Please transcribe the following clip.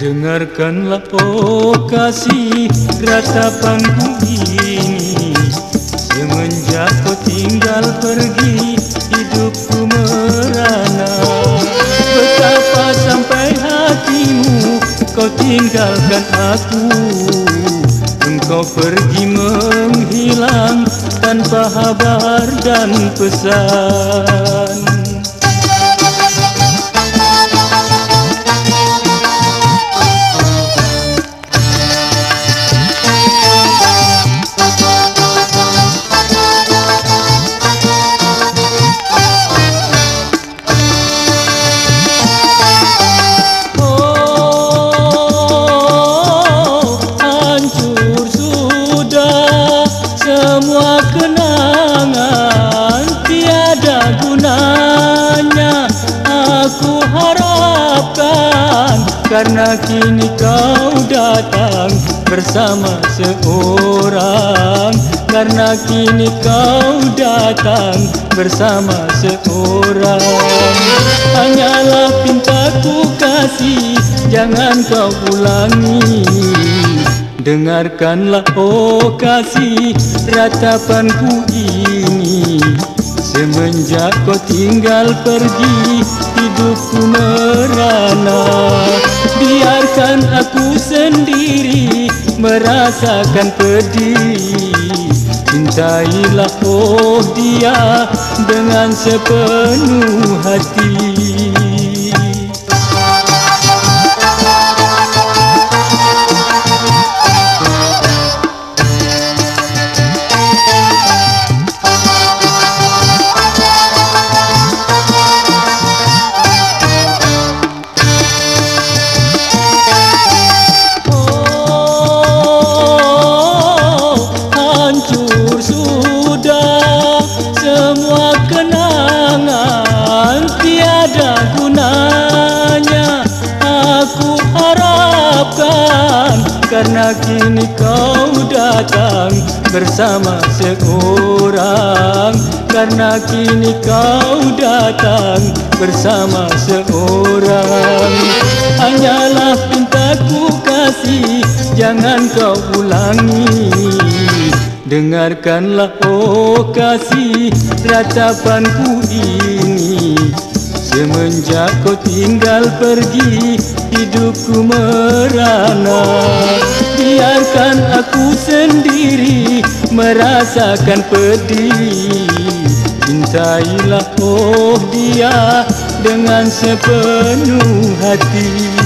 Dengarkanlah oh kasih ratapanku ini Semenjak kau tinggal pergi hidupku merana. Betapa sampai hatimu kau tinggalkan aku. Engkau pergi menghilang tanpa kabar dan pesan Karena kini kau datang bersama seorang. Karena kini kau datang bersama seorang. Hanyalah pintaku kasih jangan kau ulangi. Dengarkanlah oh kasih ratapanku ini. Semenjak kau tinggal pergi hidupku merana Biarkan aku sendiri merasakan pedih. Cintailah oh dia dengan sepenuh hati Karena kini kau datang bersama seorang. Karena kini kau datang bersama seorang. Hanyalah pintaku kasih jangan kau ulangi. Dengarkanlah oh kasih ratapanku ini Semenjak kau tinggal pergi hidupku merana. Biarkan aku sendiri merasakan pedih. Cintailah oh dia dengan sepenuh hati